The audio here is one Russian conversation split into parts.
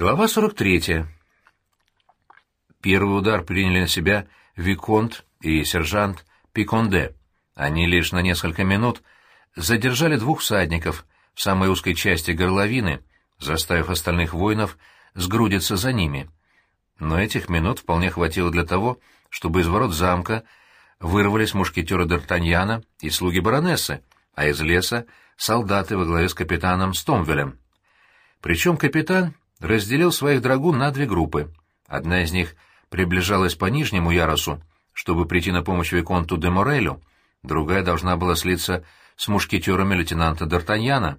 Глава 43. Первый удар приняли на себя Виконт и сержант Пиконде. Они лишь на несколько минут задержали двух всадников в самой узкой части горловины, заставив остальных воинов сгрудиться за ними. Но этих минут вполне хватило для того, чтобы из ворот замка вырвались мушкетеры Д'Артаньяна и слуги баронессы, а из леса — солдаты во главе с капитаном Стомвелем. Причем капитан разделил своих драгун на две группы. Одна из них приближалась по нижнему ярусу, чтобы прийти на помощь Виконту де Морелю, другая должна была слиться с мушкетерами лейтенанта Д'Артаньяна.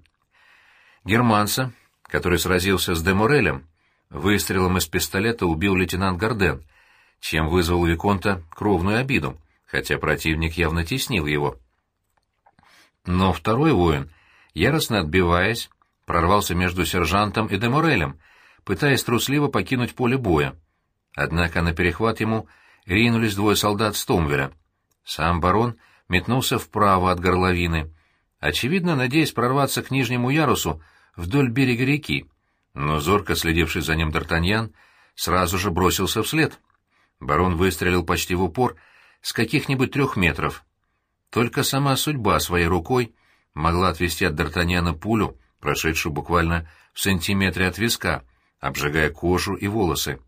Германца, который сразился с де Морелем, выстрелом из пистолета убил лейтенант Гарден, чем вызвал у Виконта кровную обиду, хотя противник явно теснил его. Но второй воин, яростно отбиваясь, прорвался между сержантом и Деморелем, пытаясь трусливо покинуть поле боя. Однако на перехват ему ринулись двое солдат Стомвеля. Сам барон метнулся вправо от горловины, очевидно, надеясь прорваться к нижнему ярусу вдоль берега реки, но зорко следивший за ним Д'Артаньян сразу же бросился вслед. Барон выстрелил почти в упор с каких-нибудь трех метров. Только сама судьба своей рукой могла отвести от Д'Артаньяна пулю, прошедшую буквально в сантиметре от виска, обжигая кожу и волосы.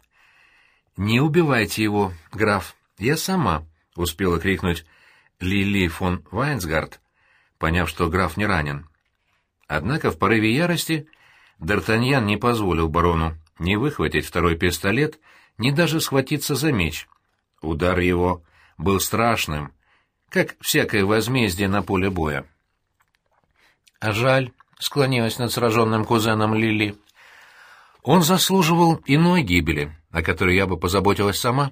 «Не убивайте его, граф, я сама», — успела крикнуть Лили фон Вайнсгард, поняв, что граф не ранен. Однако в порыве ярости Д'Артаньян не позволил барону ни выхватить второй пистолет, ни даже схватиться за меч. Удар его был страшным, как всякое возмездие на поле боя. «А жаль», — склонилась над сраженным кузеном Лили, он заслуживал иной гибели, о которой я бы позаботилась сама.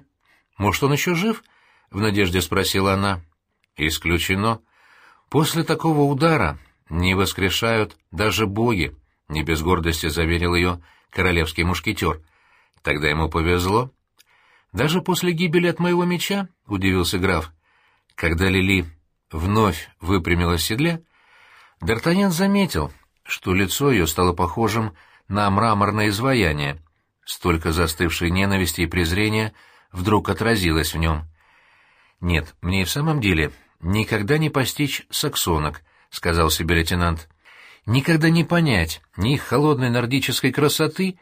Может, он еще жив? — в надежде спросила она. Исключено. После такого удара не воскрешают даже боги, — не без гордости заверил ее королевский мушкетер. Тогда ему повезло. Даже после гибели от моего меча, — удивился граф. Когда Лили вновь выпрямилась в седле, Д'Артаньян заметил, что лицо ее стало похожим на мраморное изваяние. Столько застывшей ненависти и презрения вдруг отразилось в нем. «Нет, мне и в самом деле никогда не постичь саксонок», — сказал себе лейтенант. «Никогда не понять ни их холодной нордической красоты,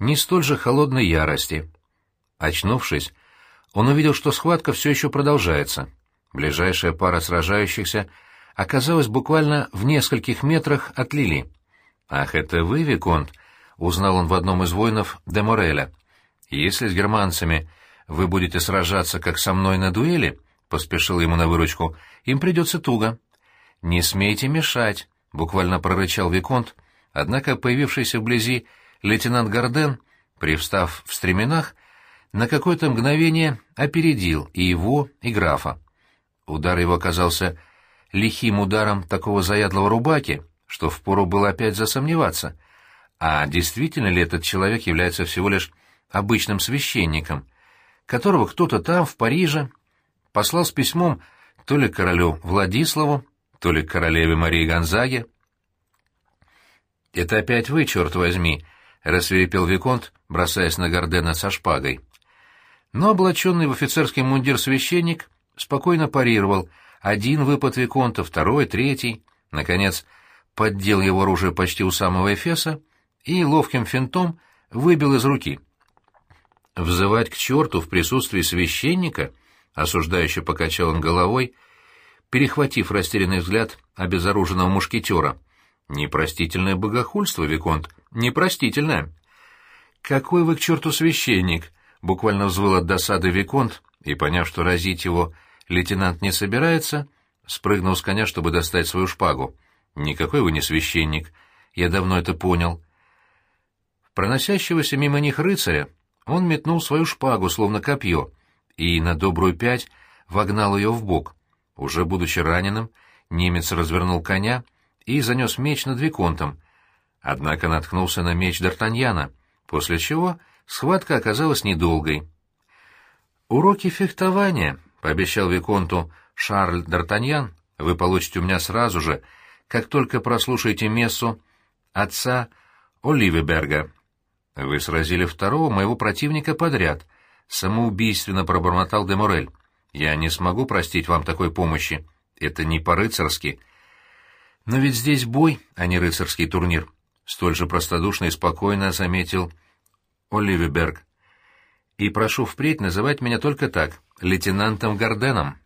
ни столь же холодной ярости». Очнувшись, он увидел, что схватка все еще продолжается. Ближайшая пара сражающихся оказалась буквально в нескольких метрах от Лили. «Ах, это вы, Виконт?» Узнал он в одном из воинов де Мореля. «Если с германцами вы будете сражаться, как со мной на дуэли», — поспешил ему на выручку, — «им придется туго». «Не смейте мешать», — буквально прорычал Виконт, однако появившийся вблизи лейтенант Гарден, привстав в стременах, на какое-то мгновение опередил и его, и графа. Удар его оказался лихим ударом такого заядлого рубаки, что впору было опять засомневаться — а действительно ли этот человек является всего лишь обычным священником, которого кто-то там, в Париже, послал с письмом то ли королю Владиславу, то ли королеве Марии Гонзаге? «Это опять вы, черт возьми!» — рассверепел Виконт, бросаясь на Гордена со шпагой. Но облаченный в офицерский мундир священник спокойно парировал один выпад Виконта, второй, третий. Наконец, поддел его оружие почти у самого Эфеса и ловким финтом выбил из руки. «Взывать к черту в присутствии священника?» — осуждающе покачал он головой, перехватив растерянный взгляд обезоруженного мушкетера. «Непростительное богохульство, Виконт, непростительное!» «Какой вы к черту священник!» — буквально взвыл от досады Виконт, и, поняв, что разить его лейтенант не собирается, спрыгнул с коня, чтобы достать свою шпагу. «Никакой вы не священник, я давно это понял проносящегося мимо них рыцаря, он метнул свою шпагу, словно копье, и на добрую пять вогнал ее в бок. Уже будучи раненым, немец развернул коня и занес меч над Виконтом, однако наткнулся на меч Д'Артаньяна, после чего схватка оказалась недолгой. «Уроки фехтования», — пообещал Виконту Шарль Д'Артаньян, — «вы получите у меня сразу же, как только прослушаете мессу отца Оливеберга». Вы сразили второго моего противника подряд, самоубийственно пробормотал Деморель. Я не смогу простить вам такой помощи. Это не по-рыцарски. Но ведь здесь бой, а не рыцарский турнир. Столь же простодушно и спокойно заметил Оливеберг. И прошу впредь называть меня только так, лейтенантом Гарденом.